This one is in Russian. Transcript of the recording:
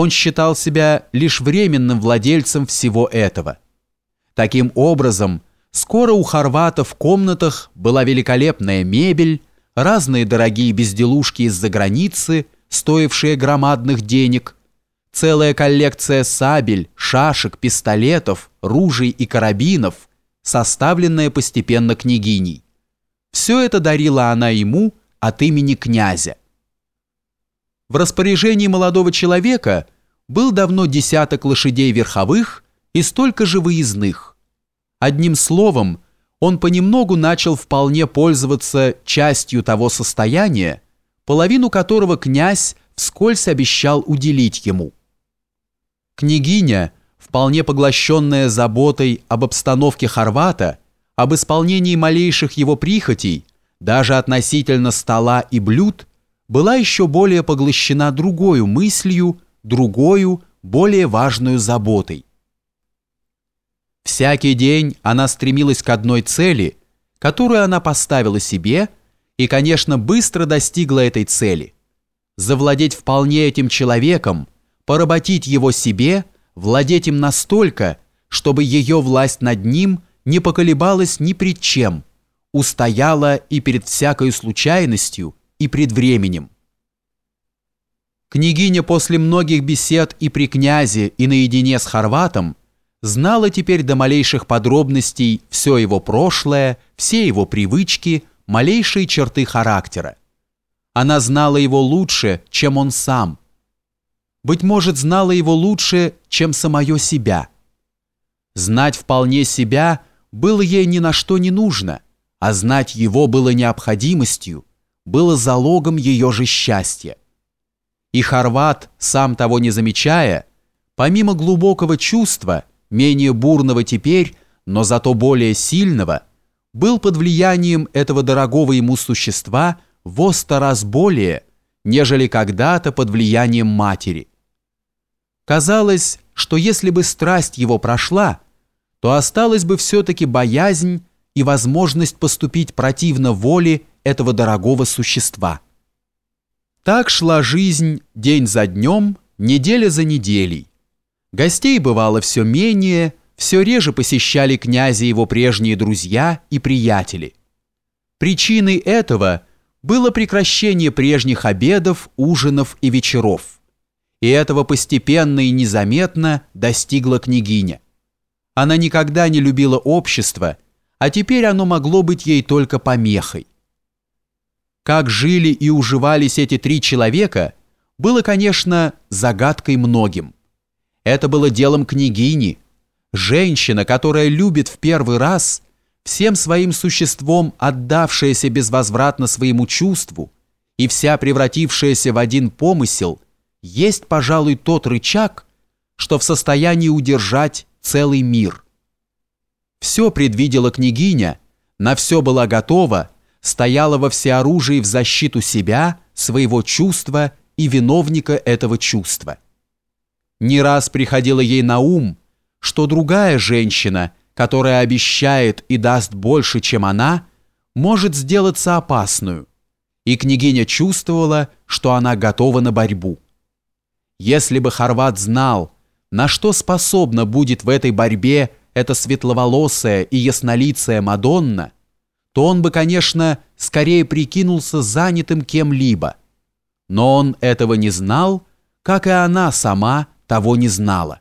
он считал себя лишь временным владельцем всего этого. Таким образом, скоро у хорвата в комнатах была великолепная мебель, разные дорогие безделушки из-за границы, стоившие громадных денег, целая коллекция сабель, шашек, пистолетов, ружей и карабинов, составленная постепенно княгиней. Все это дарила она ему от имени князя. В распоряжении молодого человека был давно десяток лошадей верховых и столько же выездных. Одним словом, он понемногу начал вполне пользоваться частью того состояния, половину которого князь вскользь обещал уделить ему. Княгиня, вполне поглощенная заботой об обстановке Хорвата, об исполнении малейших его прихотей, даже относительно стола и блюд, была еще более поглощена другой мыслью, другою, более важную заботой. Всякий день она стремилась к одной цели, которую она поставила себе, и, конечно, быстро достигла этой цели. Завладеть вполне этим человеком, поработить его себе, владеть им настолько, чтобы ее власть над ним не поколебалась ни пред чем, устояла и перед всякой случайностью, и пред временем. Княгиня после многих бесед и при князе, и наедине с Хорватом знала теперь до малейших подробностей все его прошлое, все его привычки, малейшие черты характера. Она знала его лучше, чем он сам. Быть может, знала его лучше, чем самое себя. Знать вполне себя было ей ни на что не нужно, а знать его было необходимостью, было залогом ее же счастья. И Хорват, сам того не замечая, помимо глубокого чувства, менее бурного теперь, но зато более сильного, был под влиянием этого дорогого ему существа во сто раз более, нежели когда-то под влиянием матери. Казалось, что если бы страсть его прошла, то осталась бы все-таки боязнь и возможность поступить противно воле этого дорогого существа. Так шла жизнь день за днем, неделя за неделей. Гостей бывало все менее, все реже посещали князя его прежние друзья и приятели. Причиной этого было прекращение прежних обедов, ужинов и вечеров. И этого постепенно и незаметно достигла княгиня. Она никогда не любила общество, а теперь оно могло быть ей только помехой. Как жили и уживались эти три человека, было, конечно, загадкой многим. Это было делом княгини. Женщина, которая любит в первый раз, всем своим существом отдавшаяся безвозвратно своему чувству и вся превратившаяся в один помысел, есть, пожалуй, тот рычаг, что в состоянии удержать целый мир. Все предвидела княгиня, на все была готова, стояла во всеоружии в защиту себя, своего чувства и виновника этого чувства. Не раз приходило ей на ум, что другая женщина, которая обещает и даст больше, чем она, может сделаться опасную, и княгиня чувствовала, что она готова на борьбу. Если бы Хорват знал, на что способна будет в этой борьбе эта светловолосая и яснолицая Мадонна, то он бы, конечно, скорее прикинулся занятым кем-либо. Но он этого не знал, как и она сама того не знала.